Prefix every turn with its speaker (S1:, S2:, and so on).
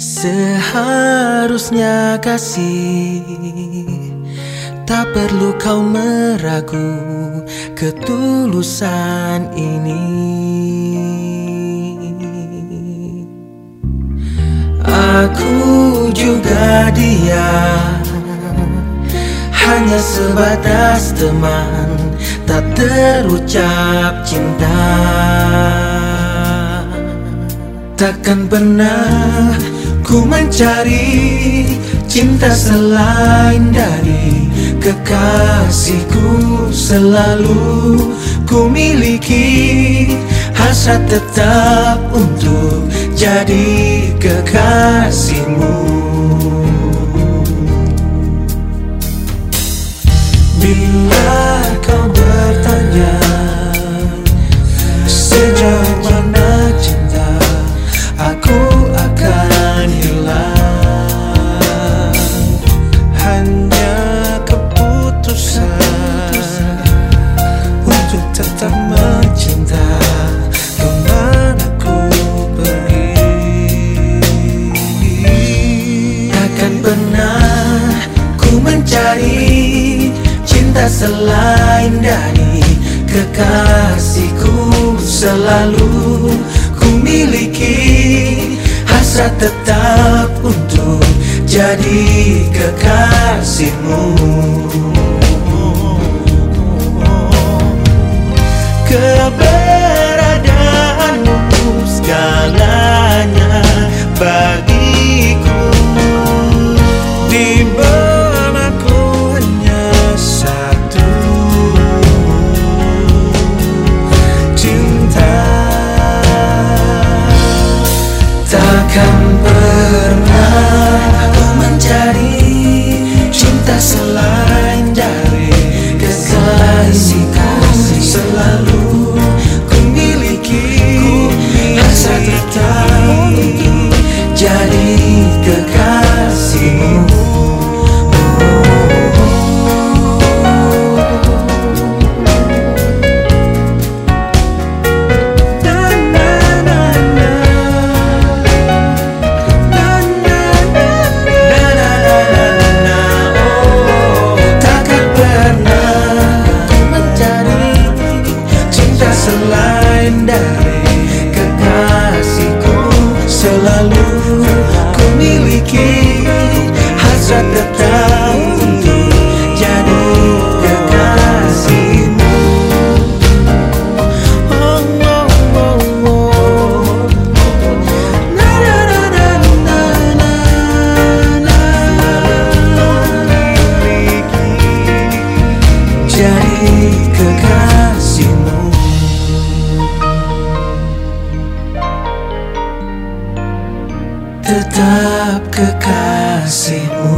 S1: Seharusnya kasih Tak perlu kau meragu ketulusan ini. Aku juga dia Hanya sebatas teman Tak terucap cinta Takkan pernah ku mencari cinta selain dari kekasihku. Selalu ku miliki hasrat tetap untuk jadi kekasihmu. Bila kau bertanya Sejauh mencari Cinta selain dari kekasihku. Selalu ku miliki Hasrat tetap untuk jadi kekasihmu bagiku. Di benakku hanya satu. Cinta Takkan selain dari tetap kekasihmu.